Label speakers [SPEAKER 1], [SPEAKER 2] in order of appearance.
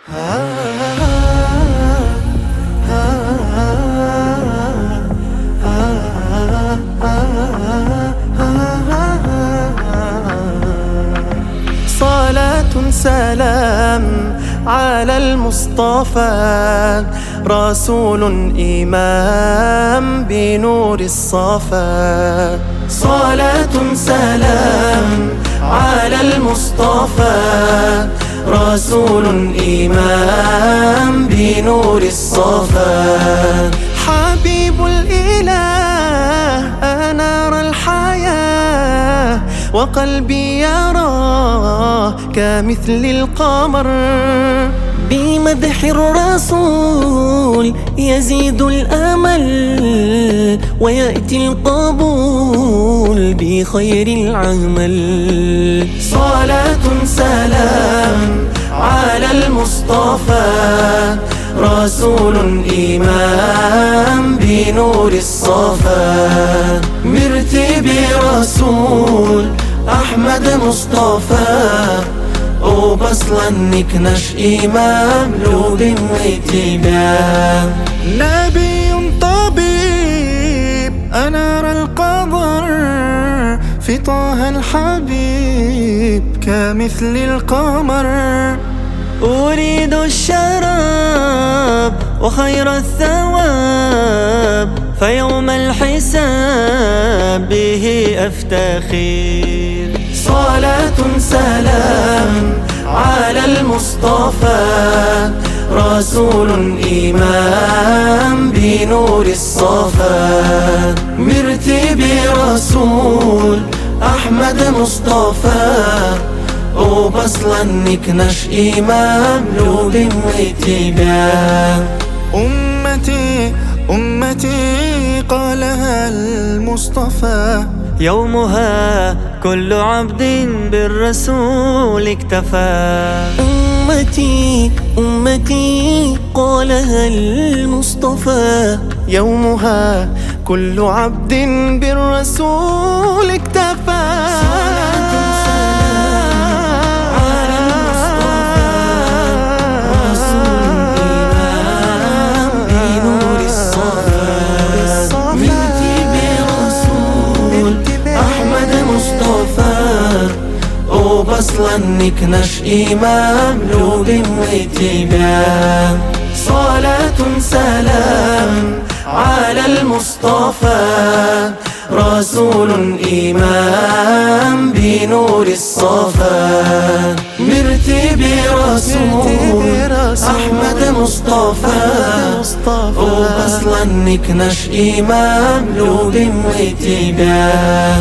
[SPEAKER 1] صلاة سلام على المصطفى رسول إمام بنور الصفا. صلاة سلام على المصطفى. رسول إمام بنور الصفا. حبيب الإله أنار الحياة وقلبي يراه كمثل القمر. بمدح الرسول يزيد الأمل ويأتي القبول. بخير العمل. صلاة سلام على المصطفى. رسول إمام بنور الصفا. مرتبي رسول أحمد مصطفى. وبصلا نكنش إمام لود واتباع
[SPEAKER 2] نبي طبيب أنار القدر في طه الحبيب كمثل القمر.
[SPEAKER 1] أريد الشراب وخير الثواب فيوم الحساب به أفتخر. صلاة سلام على المصطفى رسول إمام بنور الصفا. مرتبي رسول أحمد مصطفى. وبصلا نكنش إمام لود واتباع
[SPEAKER 2] أمتي أمتي قالها المصطفى
[SPEAKER 1] يومها كل عبد بالرسول اكتفى. أمتي أمتي قالها المصطفى يومها كل عبد بالرسول وبصلا نكنش إمام لود واتباع صلاة سلام على المصطفى. رسول إمام بنور الصفا. مرتبي رسول أحمد مصطفى. وبصلا نكنش إمام لود واتباع